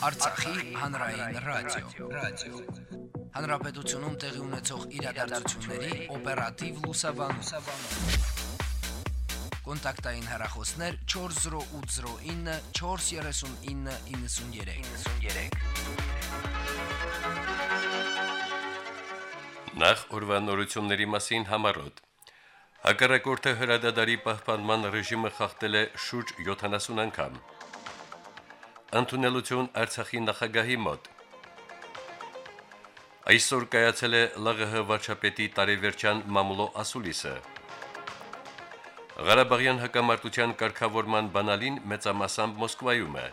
Արցախի հանրային ռադիո, ռադիո։ Հանրապետությունում տեղի ունեցող իրադարձությունների օպերատիվ լուսաբանում։ Կոնտակտային հեռախոսներ 40809 43993։ 93։ Նախ ուրվանորությունների մասին համարոտ։ Հակառակորդը հրադադարի պահպանման ռեժիմը խախտել է շուրջ 70 անգամ։ Անտունելություն Արցախի նախագահի մոտ։ Այսօր կայացել է ԼՂՀ վարչապետի տարեվերջան մամուլո ասուլիսը։ Ղարաբաղյան հակամարտության կարգավորման բանալին մեծամասամբ Մոսկվայում է։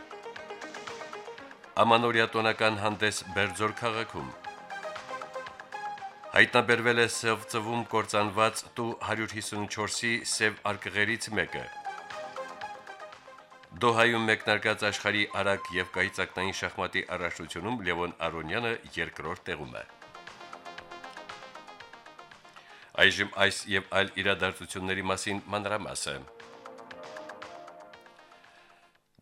Ամանորյա տոնական հանդես Բերձոր քաղաքում։ Հայտնաբերվել է սև ծվում կործանված տու 154-ի սև արկղերից մեկը։ Դոհայում մեկնարկած աշխարհի արագ եւ կայծակնային շախմատի առաջնությունում Լևոն Արոնյանը երկրորդ տեղում է։ Այժմ այս եւ այլ իրադարձությունների մասին մանրամասը։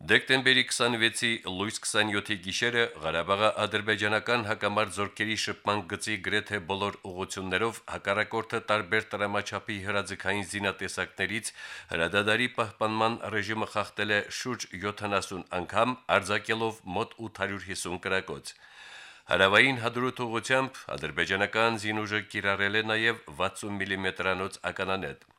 Դեկտեմբերի 26-ի լույս 27-ի գիշերը Ղարաբաղի ադրբեջանական հակամարտ զորքերի շփման գծի գրեթե բոլոր ուղություններով հակառակորդը տարբեր տրամաչափի հրաձգային զինատեսակներից հրադադարի պահպանման ռեժիմը խախտել է շուրջ 70 անգամ, արձակելով մոտ 850 կրակոց։ Հարավային հադրութ ուղությամբ ադրբեջանական զինուժը կիրառել է նաև 60 մմ-անոց ականանետ։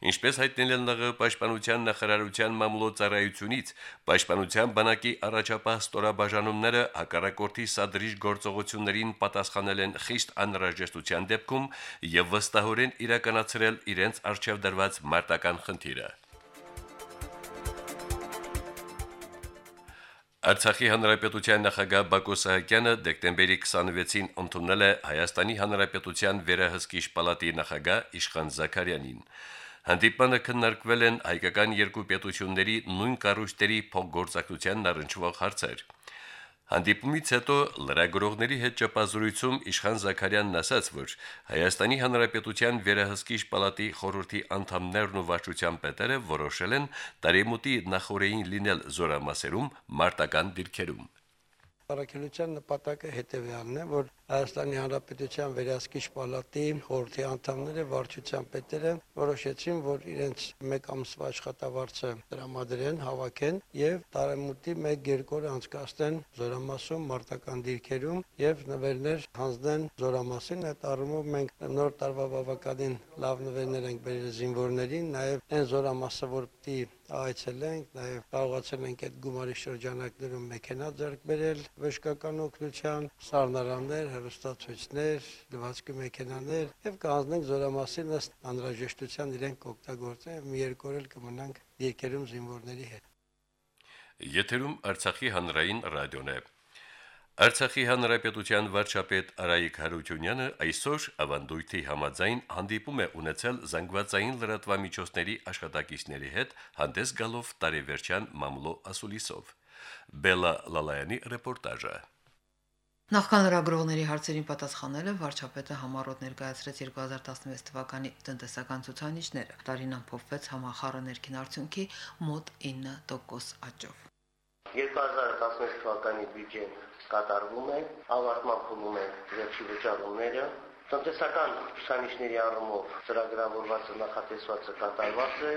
Ինչպես հայտնել են ԼՂ պաշտպանության նախարարության մամուլոցարայությունից, պաշտպանության բանակի առաջապահ ստորաբաժանումները հակառակորդի սադրիչ գործողություններին պատասխանել են խիստ անհրաժեշտության դեպքում եւ վստահորեն իրականացրել իրենց արժեվ դրված մարտական խնդիրը։ Արցախի հանրապետության նախագահ Բակո Սահակյանը դեկտեմբերի 26-ին ընդունել է Հայաստանի հանրապետության վերահսկիչ պալատի նախագահ Իշխան Զաքարյանին։ Հանդիպանը քննարկվել են հայկական երկու պետությունների նույն կառույցների փոխգործակցության առնչվող հարցեր։ Հանդիպումից հետո լրագրողների հետ ճապազրույցում Իշխան Զաքարյանն ասաց, որ Հայաստանի Հանրապետության վերահսկիչ պալատի խորհրդի անդամներն ու վարչության պետերը որոշել են տարեմուտի նախորդին լինել զորամասերում մարտական դիրքերում։ Առաքելության նպատակը հետևյալն է, որ Հայաստանի Հանրապետության վերահսկիչ պալատի խորհրդի անդամները վարչության պետերը որոշեցին, որ իրենց մեկ ամսվա աշխատավարձը տրամադրեն, հավաքեն եւ տարեմուտի 1-2 օր անցկացնեն զորամասում մարտական դիրքերում եւ նվերներ հանձնեն զորամասին։ Այդ առումով մենք նոր տարվա բավականին լավ նվերներ ենք բերել զինվորներին, նաեւ այն զորամասը, որ պիտի այցելենք, նաև կարողացել ենք այդ գումարի շրջանակներում մեքենա ձեռք բերել վշկական օգնության, սառնարաններ, հեռուստացույցներ, լվացքի մեքենաներ եւ կհանձնենք զորամասին ըստ անհրաժեշտության իրենք կօգտագործեն մի երկու օր էլ կմնանք երկերում զինվորների հետ։ Եթերում Արցախի հանրային ռադիոն է։ Արցախի հանրապետության վարչապետ Արայիկ Հարությունյանը այսօր ավանդույթի համաձայն հանդիպում է ունեցել զանգվածային լրատվամիջոցների աշխատակիցների հետ հանդես գալով տարեվերջան մամլո ասուլիսով։ Բելա Լալայանի ռեպորտաժը։ Նախքան լրագրողների հարցերին պատասխանելը վարչապետը համառոտ ներկայացրեց 2016 թվականի տնտեսական ցուցանիշները։ Տարին ամփոփվեց համախառը ներքին արդյունքի մոտ 9% աճով։ 2016 թվականի բյուջեն կատարվում է, ավարտման փուլում են վերջի վճարումները, տնտեսական ցուցանիշների առումով ծրագրավորված նախատեսվածը կատարված է,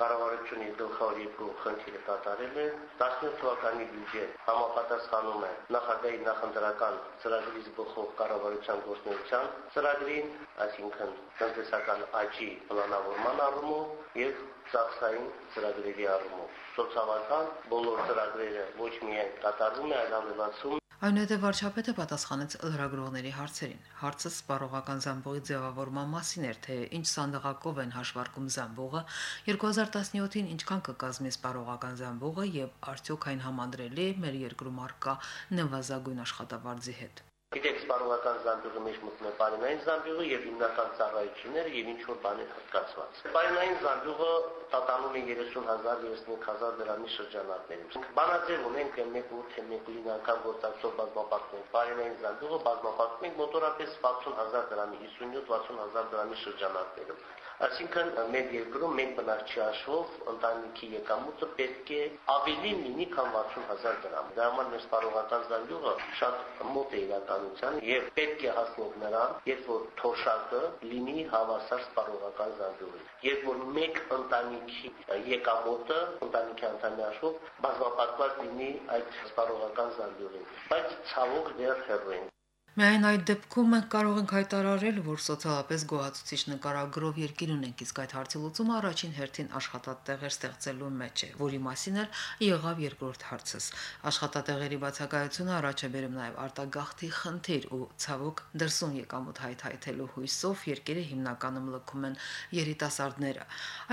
կառավարությունը գլխավոր երկու խնդիրը կատարել է 17 թվականի բյուջետ համապատասխանում է նախագահի նախընտրական ծրագրից բխող կառավարության գործունեության ծրագրին, այսինքն տնտեսական աճի պլանավորման առումով եւ ծախսային ծրագրերի առումով։ Սոցիալական բոլոր ծրագրերը ոչ միայն կատարվում է, այլ ավելացում Այնուհետև վարչապետը պատասխանեց լրագրողների հարցերին։ Հարցը սպառողական զամբողի ձևավորման մասին էր, թե ինչ սանդղակով են հաշվարկում զամբողը, 2017-ին ինչքան կկազմի սպառողական զամբողը եւ արդյոք այն համանդրելի է մեր երկրում արկա նվազագույն աշխատավարձի հետ։ Գիտեք, սպառողական զամբյուղը մեջ մտնում է պարենային զամբյուղը եւ հիմնական ծառայությունները եւ ինչ որ բաներ հատկացված։ Պարենային զամբյուղը տատանում է 30000-35000 դրամի շրջանակներում։ Բանաձև ունենք 1.8 թե 1.9 անգամ գործակցով բազմապատկում։ Պարենային զամբյուղը բազմապատկում ենք մոտորապես 60000 դրամի, 57-60000 դրամի շրջանակներում։ Այսինքն մեր երկրում մենք բնակչի հաշվով ընտանիքի եկամուտը պետք է ավելի լինի, քան 60000 դրամ։ Դա համար մեր սպառողական զանգյուղը շատ մոտ է իրականության եւ պետք է հասնենք նրան, երբ որ թոշակը լինի հավասար սպառողական զանգյուղի։ Երբ որ մեկ ընտանիքի եկամուտը ընտանիքի անդամի հաշվով բազմապատկված լինի այդ սպառողական զանգյուղին, բայց ցավոք դեռ հեռու ենք Միայն այդ դեպքում մենք կարող ենք հայտարարել, որ սոցիալապես գոհացուցիչ նկարագրով երկիր ունենք, իսկ այդ հարցի լուծումը առաջին հերթին աշխատատեղեր ստեղծելու մեջ է, որի մասին էլ եղավ երկրորդ հարցս։ Աշխատատեղերի բացակայությունը առաջ է բերում նաև արտագաղթի խնդիր ու ցավոք դրսում եկամուտ հայթայթելու հույսով երկերը հիմնականում լքում են երիտասարդները։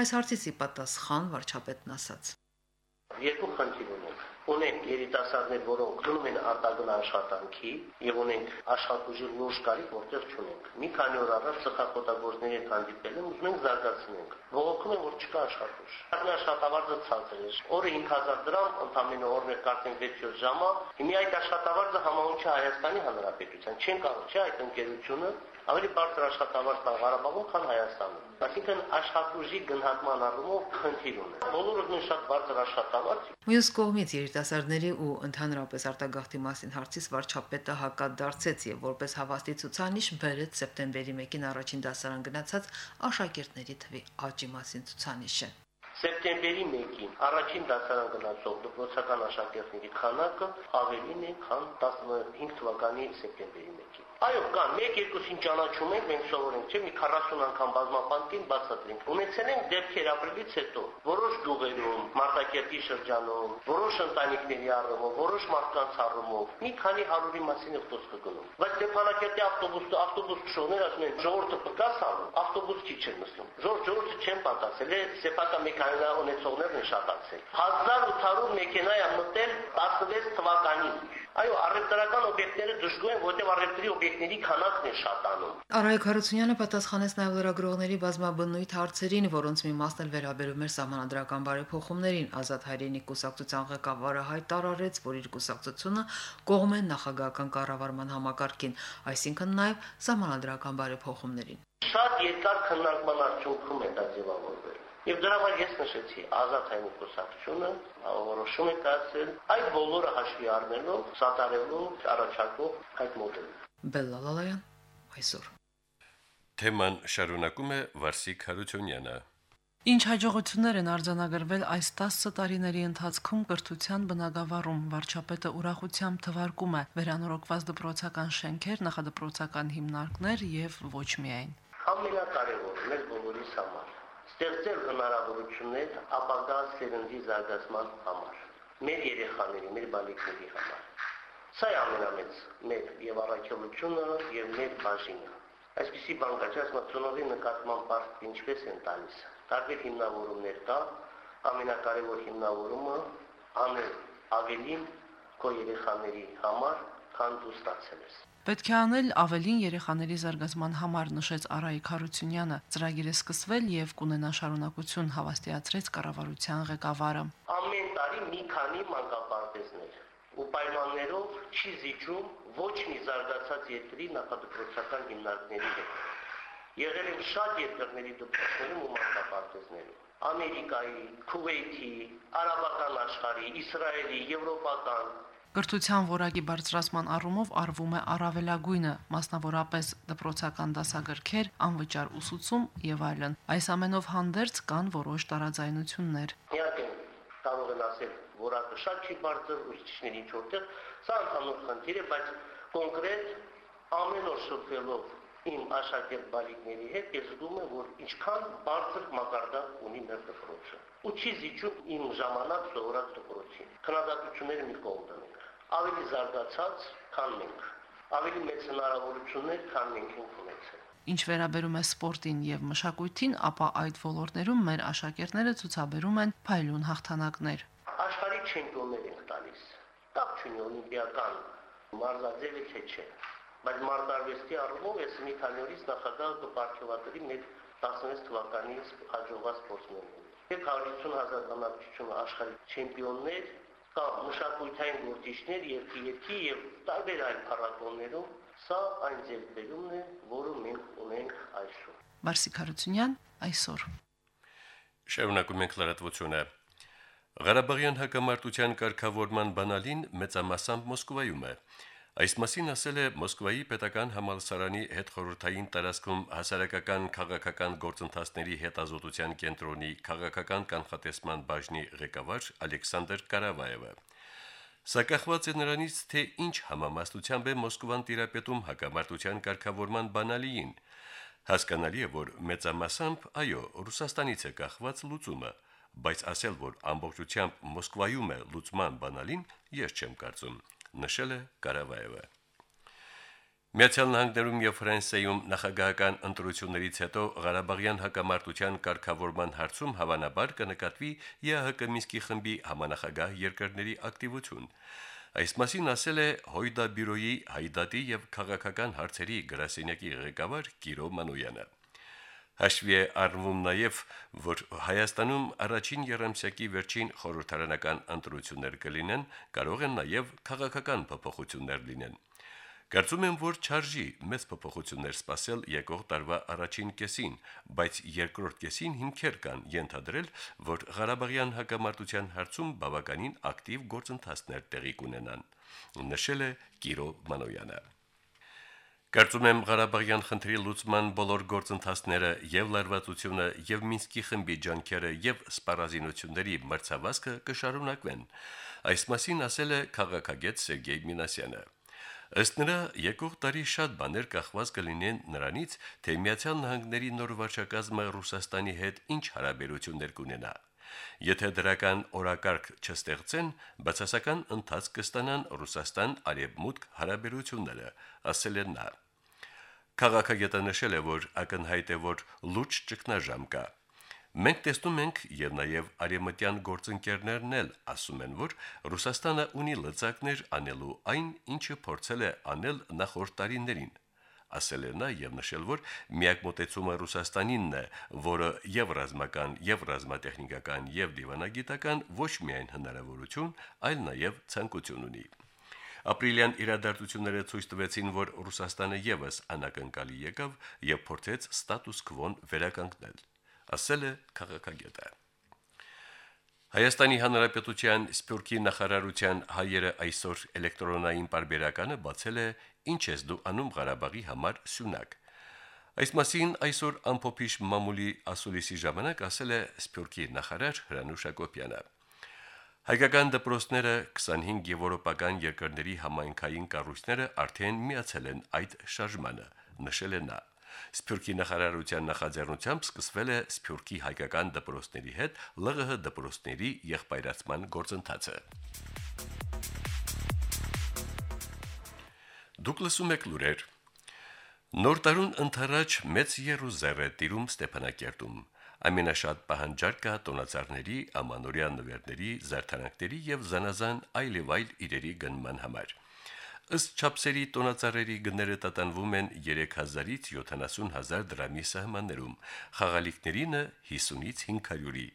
Այս հարցից ի պատասխան վարչապետն ասաց. Երկու խնդիր ունենք ունենք երիտասարդներ, որոնք գնում են արտագն աշխատանքի եւ ունենք աշխատուժի լուրջ կարիք, որտեղ չունենք։ Մի քանի օր առաջ ծխախոտագործների հետ հանդիպել եմ, ուզում ենք զարգացնենք։ Ողոքում են, որ չկա աշխատուժ։ Արդեն աշխատավարձը ցածր է։ Օրը 5000 դրամ, ընդամենը օրն է կարծենք 6-7 ժամը։ Հիմա այդ աշխատավարձը համահունչ է Հայաստանի Հանրապետության։ Չեն կարող չէ այդ ընկերությունը ավելի բարձր աշխատավարձ Ղարաբաղում, քան Հայաստանում։ Այսինքն աշխատուժի գնահատման առումով խնդիր ունեն։ Բոլորը նույն շատ բարձր աշխատավարձ։ Մյուս կողմից երիտասարդների ու ընդհանրապես արտագաղթի մասին հարցից վարչապետը հակադարձեց եւ որպես հավաստի ցուցանիշ բերեց սեպտեմբերի 1-ին առաջին դասարան գնացած աշակերտների թվի աճի մասին ցուցանիշը։ Սեպտեմբերի 1-ին առաջին դասարան գնացող դպրոցական աշակերտների քանակը ավելին է, քան 15 թվականի սեպտեմբերի 1-ին։ Այո, կան, մեկ-երկուսին ճանաչում ենք, մենք սովորենք, չէ՞, մի 40 անգամ բազմապանքին բացատրենք։ Ունեցել ենք դեպքեր ապրիլից հետո, որոշ գյուղերում, Մարտակերտի շրջանում, որոշ ընտանիքների առումով, որոշ մարդկանց առումով, մի քանի հարյուրի մասին է խոսքը գնում։ Բայց Ստեփանակերտի ավտոբուսը, ավտոբուս քշողներ ասում են, ժողովուրդը պկաս անում, ավտոբուս չի չեն նստում։ Ժողովուրդը չեն պատասել, է սեփական մեքանիզա ունեցողներն են շատացել։ 1800 մեքենա է մտել 16 թվականին։ Այո, առևտրական օբյեկտները դժգոհ են, որտեղ առևտրի օբյեկտների քանակն է շատանում։ Արայք Հարությունյանը պատասխանեց նաև լրագրողների բազմաբնույթ հարցերին, որոնց մի մասն էլ վերաբերում էր համանդրական բարեփոխումներին։ Ազատ հայրենի կուսակցության ղեկավարը հայտարարեց, որ իր կուսակցությունը կողմ է նախագահական կառավարման համակարգին, այսինքն նաև համանդրական բարեփոխումներին։ Շատ երկար քննարկման արդյունքում է դա ձևավորվել։ Եվ դրա համար ես նշեցի ազատ հայնի կուսակցությունը որոշում է կայացել այդ բոլորը հաշվի առնելով սատարելու առաջարկող այդ մոդելը։ Բելլալալայան այսօր Թեման շարունակում է Վարսիկ Հարությունյանը։ Ինչ հաջողություններ են արձանագրվել այս 10 տարիների ընթացքում կրթության բնագավառում վարչապետը ուրախությամբ թվարկում է վերանորոգված դպրոցական շենքեր, նախադպրոցական հիմնարկներ եւ ոչ միայն։ Ամենակարևորը մեր բոլորիս համար ստեղծել հնարավորություններ ապագա սերնդի զարգացման համար, մեր երեխաների, մեր բալիկների համար։ Սա է ամենամեծ մեր եւ առաքելությունը եւ մեր բաժինը։ Այսպիսի բան կա, ասում ծնողի նկատմամբ բարդ ինչպես են տալիս։ Տարբեր հիմնավորումներ կա, ամենակարևոր հիմնավորումը անել ավելին քո երեխաների համար, քան դու ստացել ես։ Պետք է անել ավելին երեխաների զարգացման համար նշեց Արայիկ Հարությունյանը։ Ծրագիրը սկսվել եւ կունենա շարունակություն հավաստիացրեց կառավարության ղեկավարը։ Ամեն տարի մի քանի մանկապարտեզներ ու պայմաններով չի զիջում ոչ մի զարգացած երկրի նախադպրոցական հիմնարկների հետ։ Եղել են շատ երկրների դպրոցներում ու մանկապարտեզներում։ Ամերիկայի, Քուվեյթի, Արաբական աշխարհի, Իսրայելի, Եվրոպական, Կրթության որակի բարձրացման առումով արվում է առավելագույնը, մասնավորապես դպրոցական դասագրքեր, անվճար ուսուցում եւ այլն։ Այս ամենով հանդերձ կան որոշ տարաձայնություններ։ Իհարկե, կարող են ասել, որակը շատ չի բարձր, ուսուցիչների ինչ որտեղ, սա ընդհանուր խնդիր է, բայց կոնկրետ ամեն օր շփվելով իմ աշակերտ բալիկների հետ ես զգում եմ, որ ինչքան բարձր մակարդակ ունի մեր դպրոցը։ Ու չի զիջում իմ ժամանակ սովորած դպրոցին։ Քննադատությունները մի կողմ դնենք ավելի զարգացած, քան մենք, ավելի մեծ հնարավորություններ, քան մենք ենք ունեցել։ Ինչ վերաբերում է սպորտին եւ մշակույթին, ապա այդ ոլորտներում մեր աշակերտները ցուցաբերում են փայլուն հաղթանակներ։ Աշխարհի չեմպիոններ ենք տալիս։ Կապ չունի օլիմպիական մարզաձևը թե չէ։ Բայց մարտարվեստի առումով ես մի քանի օրից նախագահ կպարգևատրի մեր 16 թվականի հաջողված սպորտսմեններին։ Եվ 150 հազար բնակչություն աշխարհի չեմպիոններ կա մշակութային գործիչներ երկի-երկի եւ տարբեր այլ փառատոներում, սա այն ձեռքբերումն է, որը մենք ունենք այսօր։ Վարսիկ Հարությունյան այսօր։ Շարունակում ենք լրատվությունը։ Ղարաբաղյան հակամարտության կարգավորման բանալին մեծամասամբ Մոսկվայում է։ Այս մասին ասել է Մոսկվայի պետական համալսարանի հետխորհրդային տարածքում հասարակական քաղաքական գործընթացների հետազոտության կենտրոնի քաղաքական կանխատեսման բաժնի ղեկավար Ալեքսանդր Կարավաևը։ Սա կախված է նրանից, թե ինչ համամասնությամբ է Մոսկվան տիրապետում հակամարտության կարգավորման բանալիին։ Հասկանալի է, որ մեծամասամբ, այո, Ռուսաստանից է կախված լուծումը, բայց ասել, որ ամբողջությամբ Մոսկվայում է լուծման բանալին, ես չեմ կարծում, նշել է Կարավաևը։ Միացյալ Նահանգներում եւ Ֆրանսիայում նախագահական ընտրություններից հետո Ղարաբաղյան հակամարտության կարգավորման հարցում հավանաբար կնկատվի ԵԱՀԿ Մինսկի խմբի համանախագահ երկրների ակտիվություն։ Այս մասին ասել է Հույդա բյուրոյի հայդատի եւ քաղաքական հարցերի գրասենյակի ղեկավար Կիրո Մանոյանը։ Հաշվի է առնվում նաև, որ Հայաստանում առաջին երամսյակի վերջին խորհրդարանական ընտրություններ կլինեն, կարող են նաև քաղաքական փոփոխություններ լինեն։ Կարծում եմ, որ չարժի մեծ փոփոխություններ սпасել եկող տարվա առաջին կեսին, բայց երկրորդ կեսին հիմքեր կան ենթադրել, որ Ղարաբաղյան հակամարտության հարցում բավականին ակտիվ գործընթացներ տեղի կունենան։ Նշել է Կիրո Մանոյանը։ Կարծում եմ Ղարաբաղյան խնդրի լուծման բոլոր գործընթացները եւ լարվածությունը եւ Մինսկի խմբի ջանքերը եւ սպառազինությունների մրցավազքը կշարունակվեն։ Այս մասին ասել է քաղաքագետ Սերգեյ Մինասյանը։ Ըստ նրա, եկող տարի շատ բաներ կախված կլինեն նրանից, թե Միացյալ Նահանգների նոր վարչակազմը Ռուսաստանի հետ ինչ հարաբերություններ կունենա։ Եթե դրական օրակարգ չստեղծեն, բացասական ընթացք կստանան Ռուսաստան-Արևմուտք հարաբերությունները, ասել է նա։ Քաղաքագետը նշել է, որ ակնհայտ է, որ լուրջ ճգնաժամ կա։ Մենք տեսնում ենք եւ նաեւ արեմտյան գործընկերներն էլ ասում են, որ Ռուսաստանը ունի լծակներ անելու այն, ինչը փորձել է անել նախորդ տարիներին ասել է նա եւ նշել, որ միակ մոտեցումը Ռուսաստանինն է, որը եւ ռազմական, եւ ռազմատեխնիկական, եւ դիվանագիտական ոչ միայն հնարավորություն, այլ նաեւ ցանկություն ունի։ Ապրիլյան իրադարձությունները ցույց տվեցին, որ Ռուսաստանը եւս անակնկալի եկավ եւ փորձեց ստատուս քվոն վերականգնել ասել է քաղաքագետը։ Հայաստանի Հանրապետության Սփյուռքի նախարարության հայերը այսօր էլեկտրոնային պարբերականը բացել է «Ինչ ես դու անում Ղարաբաղի համար» սյունակ։ Այս մասին այսօր ամփոփիչ մամուլի ասուլիսի ժամանակ ասել է Սփյուռքի նախարար Հրանուշ Ակոպյանը։ Հայկական դպրոցները 25 եվրոպական երկրների համայնքային կառույցները արդեն միացել են այդ շարժմանը, նշել է նա։ Սփյուռքի նախարարության նախաձեռնությամբ սկսվել է Սփյուռքի հայկական դպրոցների հետ ԼՂՀ դպրոցների եղբայրացման գործընթացը։ Դուք լսում եք լուրեր։ Նոր տարուն ընթരാճ մեծ Երուսաղեմ է տիրում Ստեփանակերտում։ Ամենաշատ պահանջարկը տոնածառների, ամանորյա նվերների, զարդարանքների եւ զանազան այլևայլ իրերի գնման համար։ Ըստ չափսերի տոնածառերի գները տատանվում են 3000-ից 70000 դրամի սահմաններում, խաղալիքներինը 50-ից 500-ի։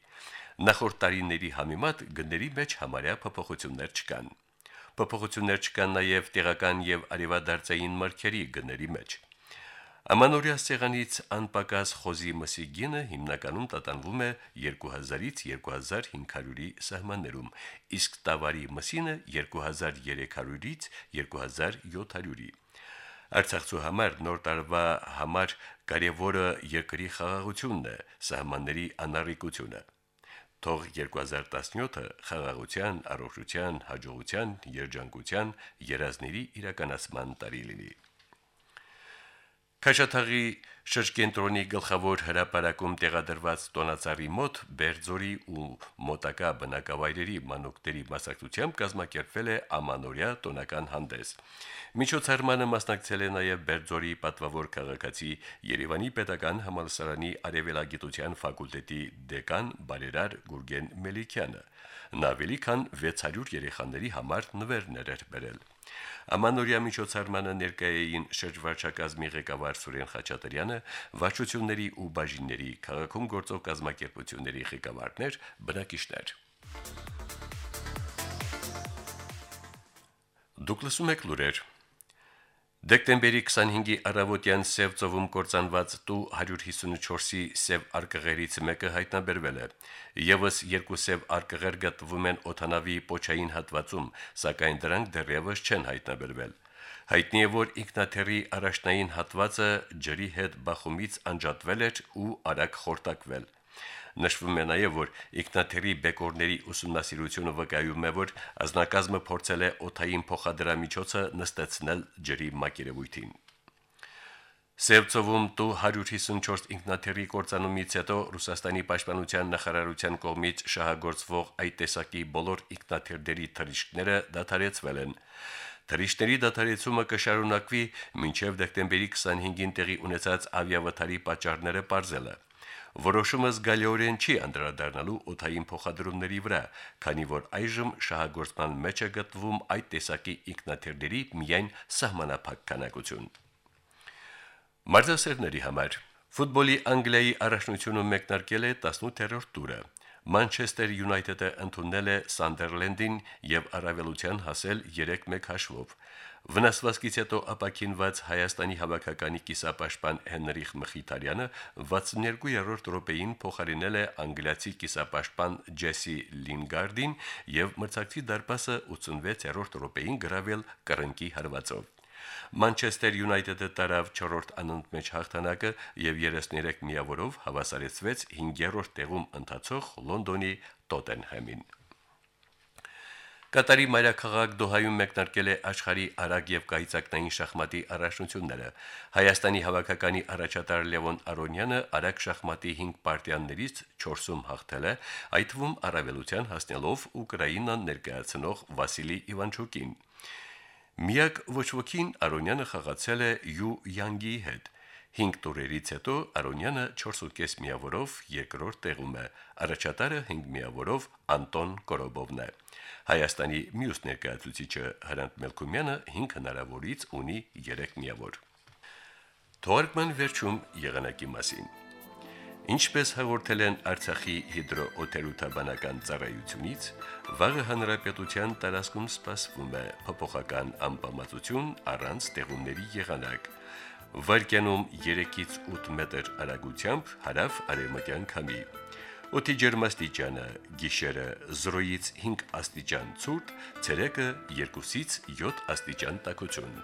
Նախորդ տարիների համեմատ գների մեջ համարյա փոփոխություններ չկան։ Փոփոխություններ չկան նաև տեղական եւ արևադարձային մարկերի գների մեջ։ Ամանորյա սեղանից անպակաս խոզի մսի գինը հիմնականում տատանվում է 2000-ից 2500-ի սահմաններում, իսկ տավարի մսինը 2300-ից 2700-ի։ Արցախցու համար նոր տարվա համար կարևորը երկրի խաղաղությունն է, սահմանների անառիկությունը։ Թող 2017-ը խաղաղության, առողջության, հաջողության, երջանկության, երազների իրականացման տարի լինի։ Քաշաթաղի շրջկենտրոնի գլխավոր հրապարակում տեղադրված տոնածառի մոտ Բերձորի ու մոտակա բնակավայրերի մանուկների մասնակցությամբ կազմակերպվել է ամանորյա տոնական հանդես։ Միջոցառմանը մասնակցել է նաև Բերձորի պատվավոր քաղաքացի Երևանի Պետական համալսարանի Արևելագիտության ֆակուլտետի դեկան Բարերար Գուրգեն Մելիքյանը։ Նա ավելի քան 600 երեխաների համար նվերներ էր բերել։ Ամանորյա միջոցառմանը ներկայային շրջվարչակազմի ղեկավար Սուրեն Խաչատրյանը, վարչությունների ու բաժինների քաղաքում գործող կազմակերպությունների ղեկավարներ, բնակիչներ։ Դուք լսում եք լուրեր։ Դեկտեմբերի 25-ի առավոտյան Սև ծովում կործանված տու 154-ի Սև արկղերից մեկը հայտնաբերվել է։ Եվս երկու Սև արկղեր գտնվում են օթանավի պոչային հատվածում, սակայն դրանք դեռևս չեն հայտնաբերվել։ Հայտնի է, որ ինքնաթիռի առաջնային հատվածը ջրի հետ բախումից անջատվել էր ու արագ խորտակվել։ Նշվում է նաև, որ ինքնաթիռի բեկորների ուսումնասիրությունը վկայում է, որ ազնակազմը փորձել է օթային փոխադրամիջոցը նստեցնել ջրի մակերևույթին։ Սևծովում տու 154 ինքնաթիռի կործանումից հետո Ռուսաստանի պաշտպանության նախարարության կողմից շահագործվող այդ տեսակի բոլոր ինքնաթիռների թռիչքները դադարեցվել են։ Թռիչքների դադարեցումը կշարունակվի մինչև դեկտեմբերի 25-ին տեղի ունեցած ավիավթարի պատճառները ողջելը։ Որոշումը զգալիորեն չի անդրադառնալու օթային փոխադրումների վրա, քանի որ այժմ շահագործման մեջ է գտնվում այդ տեսակի ինքնաթիռների միայն սահմանափակ քանակություն։ Մարզասերների համար Ֆուտբոլի Անգլիայի առաջնությունը մեկնարկել է 18-րդ տուրը։ Մանչեսթեր Յունայթեդը ընդունել է Սանդերլենդին եւ առավելության հասել 3-1 հաշվով։ Վնասվածքից հետո ապակինված Հայաստանի հավաքականի կիսապաշտպան Հենրիխ Մխիթարյանը 62-րդ րոպեին փոխարինել է անգլիացի կիսապաշտպան Ջեսի Լինգարդին եւ մրցակցի դարպասը 86-րդ րոպեին գրավել կռնկի հարվածով։ Մանչեսթեր Յունայթեդը տարավ 4-րդ անընդմեջ հաղթանակը եւ 33 միավորով հավասարեցվեց 5-րդ տեղում ընթացող Լոնդոնի Տոտենհեմին։ Կատարի մայրաքաղաք Դոհայում մեկնարկել է աշխարհի արագ եւ կայծակնային շախմատի առաջնությունները։ Հայաստանի հավաքականի առաջատար Լևոն Արոնյանը արագ շախմատի 5 պարտիաներից 4-ում հաղթել է, այդ թվում առավելության հասնելով Ուկրաինան ներկայացնող Վասիլի Իվանչուկին։ Միակ ոչ ոքին Արոնյանը խաղացել է Յու Յանգի հետ։ 5 տուրերից հետո Արոնյանը 4.5 միավորով երկրորդ տեղում է, առաջատարը 5 միավորով Անտոն Կորոբովն է։ Հայաստանի մյուս ներկայացուցիչը Հրանտ Մելքումյանը 5 հնարավորից ունի 3 միավոր։ Թորկման վերջում եղանակի մասին։ Ինչպես հաղորդել են Արցախի հիդրոօթերոթաբանական ծառայությունից, վաղը հանրապետության տարածքում սպասվում է փոփոխական անբավարարություն առանց տեղումների եղանակ վարկյանում 3-ից 8 մետր արագությամբ հարավ արևմտյան քամի։ Օդի ջերմաստիճանը՝ գիշերը 0-ից 5 աստիճան ցուրտ, ցերեկը 2-ից 7 աստիճան տաքություն։